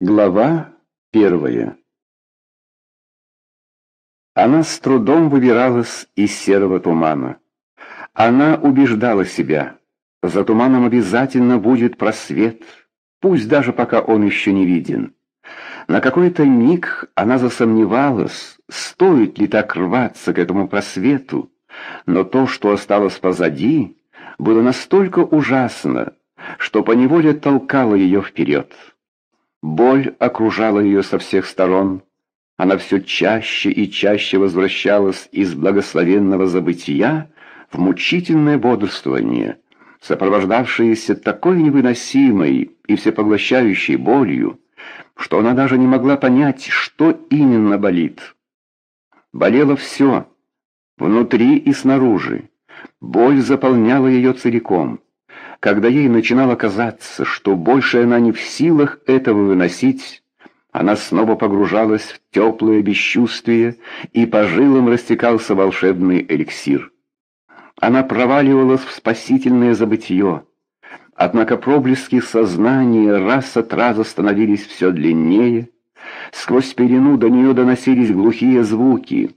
Глава первая Она с трудом выбиралась из серого тумана. Она убеждала себя, за туманом обязательно будет просвет, пусть даже пока он еще не виден. На какой-то миг она засомневалась, стоит ли так рваться к этому просвету, но то, что осталось позади, было настолько ужасно, что поневоле толкало ее вперед. Боль окружала ее со всех сторон. Она все чаще и чаще возвращалась из благословенного забытия в мучительное бодрствование, сопровождавшееся такой невыносимой и всепоглощающей болью, что она даже не могла понять, что именно болит. Болело все, внутри и снаружи. Боль заполняла ее целиком. Когда ей начинало казаться, что больше она не в силах этого выносить, она снова погружалась в теплое бесчувствие, и по жилам растекался волшебный эликсир. Она проваливалась в спасительное забытье. Однако проблески сознания раз от раза становились все длиннее. Сквозь пелену до нее доносились глухие звуки.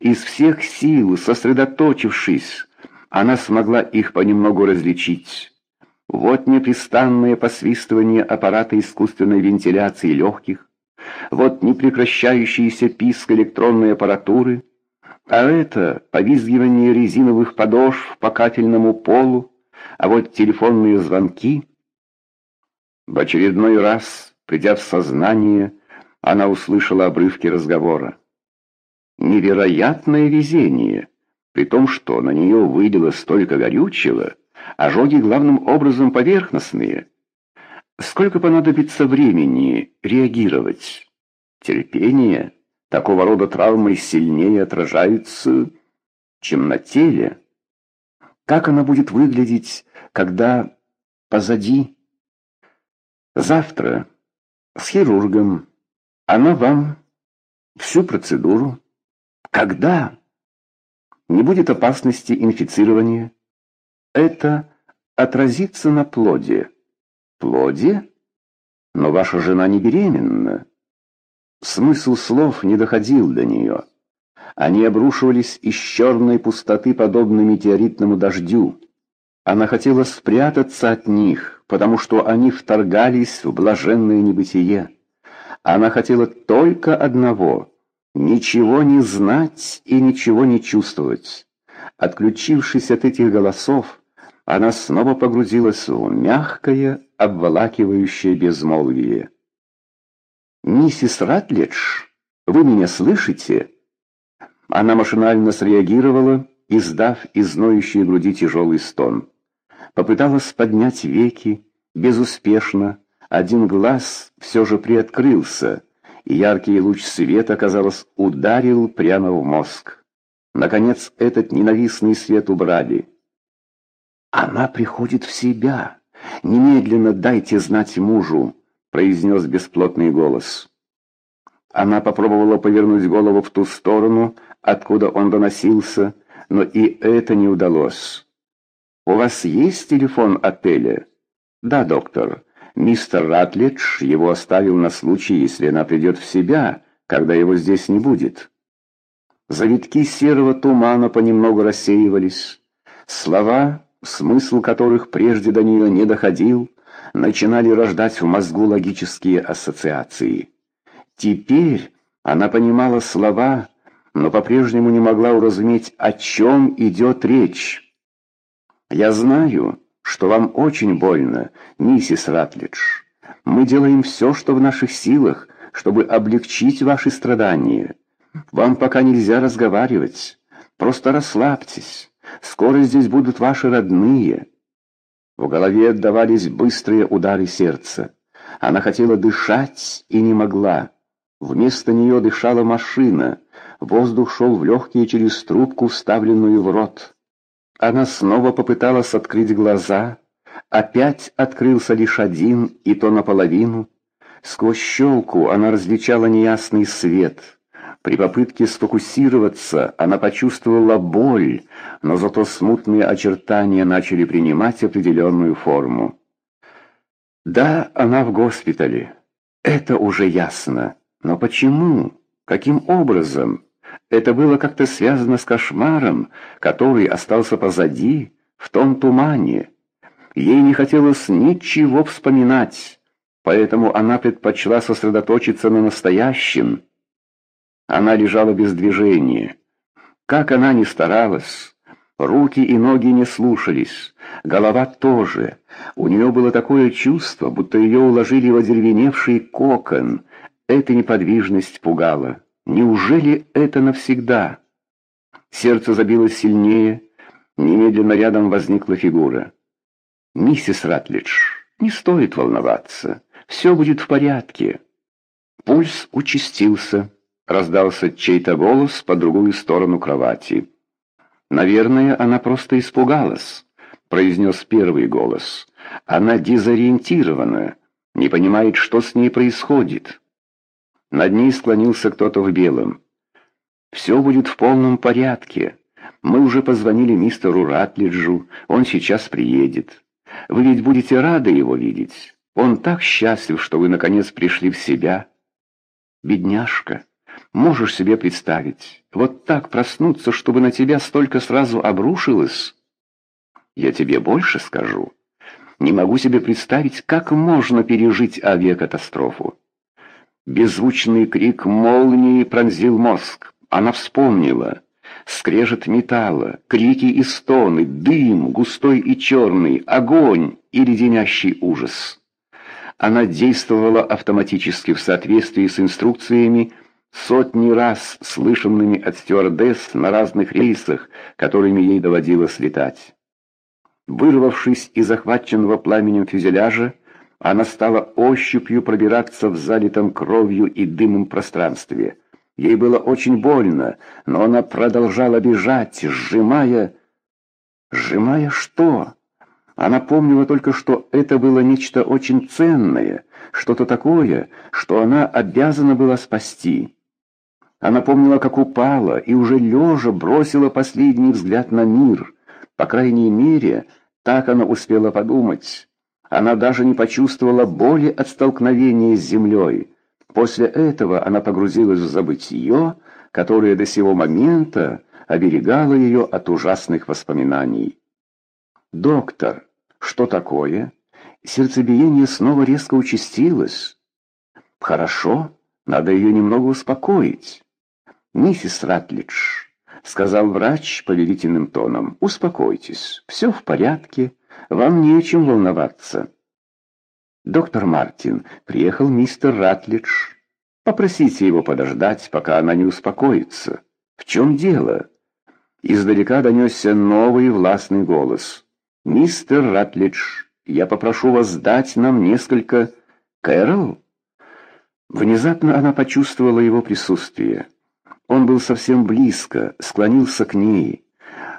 Из всех сил, сосредоточившись, она смогла их понемногу различить. Вот непрестанное посвистывание аппарата искусственной вентиляции легких, вот непрекращающийся писк электронной аппаратуры, а это повизгивание резиновых подошв по кафельному полу, а вот телефонные звонки. В очередной раз, придя в сознание, она услышала обрывки разговора. Невероятное везение, при том, что на нее вылило столько горючего, Ожоги главным образом поверхностные. Сколько понадобится времени реагировать? Терпение? Такого рода травмы сильнее отражаются, чем на теле. Как она будет выглядеть, когда позади? Завтра с хирургом. Она вам всю процедуру. Когда? Не будет опасности инфицирования это отразится на плоде. Плоде? Но ваша жена не беременна. Смысл слов не доходил до нее. Они обрушивались из черной пустоты, подобно метеоритному дождю. Она хотела спрятаться от них, потому что они вторгались в блаженное небытие. Она хотела только одного — ничего не знать и ничего не чувствовать. Отключившись от этих голосов, она снова погрузилась в мягкое, обволакивающее безмолвие. «Миссис Ратлидж, вы меня слышите?» Она машинально среагировала, издав из ноющей груди тяжелый стон. Попыталась поднять веки, безуспешно. Один глаз все же приоткрылся, яркий луч света, казалось, ударил прямо в мозг. Наконец этот ненавистный свет убрали. Она приходит в себя. Немедленно дайте знать мужу, произнес бесплотный голос. Она попробовала повернуть голову в ту сторону, откуда он доносился, но и это не удалось. «У вас есть телефон отеля?» «Да, доктор. Мистер Ратлидж его оставил на случай, если она придет в себя, когда его здесь не будет». Завитки серого тумана понемногу рассеивались. Слова смысл которых прежде до нее не доходил, начинали рождать в мозгу логические ассоциации. Теперь она понимала слова, но по-прежнему не могла уразуметь, о чем идет речь. «Я знаю, что вам очень больно, миссис Ратлидж. Мы делаем все, что в наших силах, чтобы облегчить ваши страдания. Вам пока нельзя разговаривать. Просто расслабьтесь». Скоро здесь будут ваши родные». В голове отдавались быстрые удары сердца. Она хотела дышать и не могла. Вместо нее дышала машина. Воздух шел в легкие через трубку, вставленную в рот. Она снова попыталась открыть глаза. Опять открылся лишь один, и то наполовину. Сквозь щелку она различала неясный свет — при попытке сфокусироваться она почувствовала боль, но зато смутные очертания начали принимать определенную форму. Да, она в госпитале. Это уже ясно. Но почему? Каким образом? Это было как-то связано с кошмаром, который остался позади, в том тумане. Ей не хотелось ничего вспоминать, поэтому она предпочла сосредоточиться на настоящем. Она лежала без движения. Как она ни старалась, руки и ноги не слушались, голова тоже. У нее было такое чувство, будто ее уложили в одеревеневший кокон. Эта неподвижность пугала. Неужели это навсегда? Сердце забилось сильнее. Немедленно рядом возникла фигура. «Миссис Ратлидж, не стоит волноваться. Все будет в порядке». Пульс участился. Раздался чей-то голос по другую сторону кровати. «Наверное, она просто испугалась», — произнес первый голос. «Она дезориентирована, не понимает, что с ней происходит». Над ней склонился кто-то в белом. «Все будет в полном порядке. Мы уже позвонили мистеру Ратлиджу, он сейчас приедет. Вы ведь будете рады его видеть. Он так счастлив, что вы наконец пришли в себя. Бедняжка, можешь себе представить, вот так проснуться, чтобы на тебя столько сразу обрушилось? Я тебе больше скажу. Не могу себе представить, как можно пережить авиакатастрофу. Беззвучный крик молнии пронзил мозг. Она вспомнила скрежет металла, крики и стоны, дым, густой и черный, огонь и леденящий ужас. Она действовала автоматически в соответствии с инструкциями, сотни раз слышанными от стюардесс на разных рейсах, которыми ей доводилось летать. Вырвавшись из захваченного пламенем фюзеляжа, она стала ощупью пробираться в залитом кровью и дымом пространстве — Ей было очень больно, но она продолжала бежать, сжимая... Сжимая что? Она помнила только, что это было нечто очень ценное, что-то такое, что она обязана была спасти. Она помнила, как упала, и уже лежа бросила последний взгляд на мир. По крайней мере, так она успела подумать. Она даже не почувствовала боли от столкновения с землей. После этого она погрузилась в забытье, которое до сего момента оберегало ее от ужасных воспоминаний. «Доктор, что такое?» Сердцебиение снова резко участилось. «Хорошо, надо ее немного успокоить». «Миссис Ратлидж», — сказал врач повелительным тоном, — «успокойтесь, все в порядке, вам не о волноваться». «Доктор Мартин, приехал мистер Ратлидж. Попросите его подождать, пока она не успокоится. В чем дело?» Издалека донесся новый властный голос. «Мистер Ратлидж, я попрошу вас дать нам несколько...» «Кэрол?» Внезапно она почувствовала его присутствие. Он был совсем близко, склонился к ней.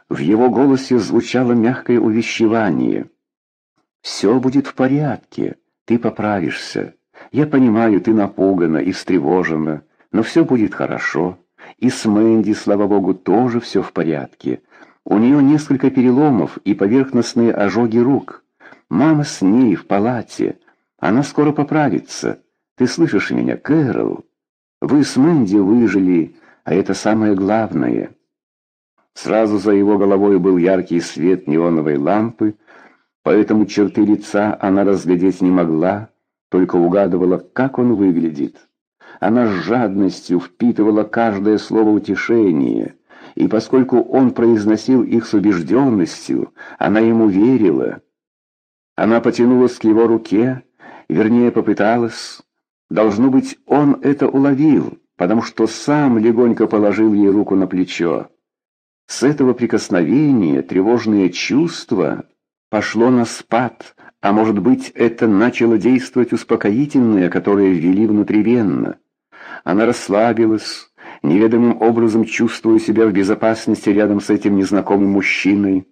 В его голосе звучало мягкое увещевание. «Все будет в порядке. Ты поправишься. Я понимаю, ты напугана и встревожена, но все будет хорошо. И с Мэнди, слава богу, тоже все в порядке. У нее несколько переломов и поверхностные ожоги рук. Мама с ней в палате. Она скоро поправится. Ты слышишь меня, Кэрол? Вы с Мэнди выжили, а это самое главное. Сразу за его головой был яркий свет неоновой лампы, поэтому черты лица она разглядеть не могла, только угадывала, как он выглядит. Она с жадностью впитывала каждое слово утешения, и поскольку он произносил их с убежденностью, она ему верила. Она потянулась к его руке, вернее, попыталась. Должно быть, он это уловил, потому что сам легонько положил ей руку на плечо. С этого прикосновения тревожные чувства пошло на спад, а может быть, это начало действовать успокоительное, которое ввели внутривенно. Она расслабилась, неведомым образом чувствуя себя в безопасности рядом с этим незнакомым мужчиной.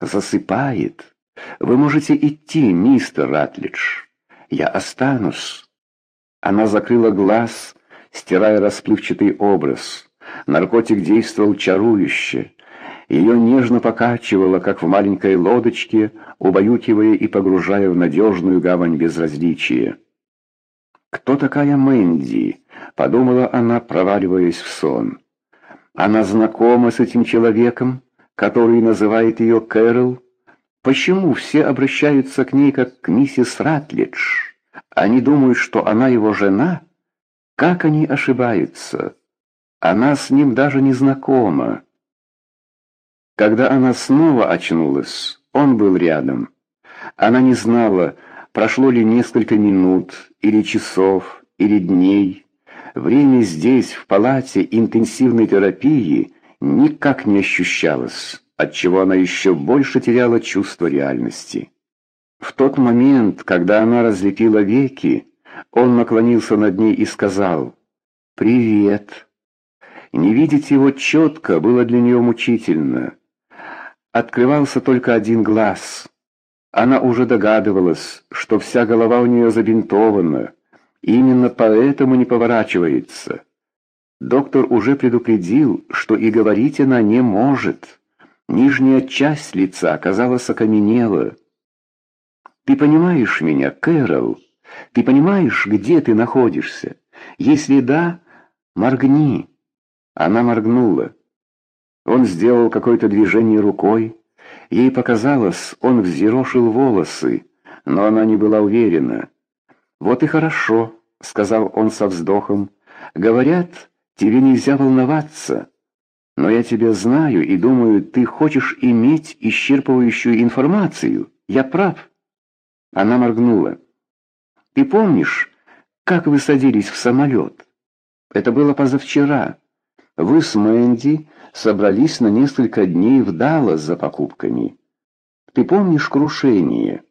«Засыпает. Вы можете идти, мистер Ратлидж. Я останусь». Она закрыла глаз, стирая расплывчатый образ. Наркотик действовал чарующе. Ее нежно покачивало, как в маленькой лодочке, убаюкивая и погружая в надежную гавань безразличия. «Кто такая Мэнди?» — подумала она, проваливаясь в сон. «Она знакома с этим человеком, который называет ее Кэрол? Почему все обращаются к ней как к миссис Ратлидж? Они думают, что она его жена? Как они ошибаются? Она с ним даже не знакома». Когда она снова очнулась, он был рядом. Она не знала, прошло ли несколько минут, или часов, или дней. Время здесь, в палате интенсивной терапии, никак не ощущалось, отчего она еще больше теряла чувство реальности. В тот момент, когда она разлепила веки, он наклонился над ней и сказал «Привет». Не видеть его четко было для нее мучительно. Открывался только один глаз. Она уже догадывалась, что вся голова у нее забинтована, именно поэтому не поворачивается. Доктор уже предупредил, что и говорить она не может. Нижняя часть лица, казалось, окаменела. «Ты понимаешь меня, Кэрол? Ты понимаешь, где ты находишься? Если да, моргни». Она моргнула. Он сделал какое-то движение рукой. Ей показалось, он взъерошил волосы, но она не была уверена. «Вот и хорошо», — сказал он со вздохом. «Говорят, тебе нельзя волноваться. Но я тебя знаю и думаю, ты хочешь иметь исчерпывающую информацию. Я прав». Она моргнула. «Ты помнишь, как вы садились в самолет? Это было позавчера. Вы с Мэнди собрались на несколько дней в Даллас за покупками. Ты помнишь крушение?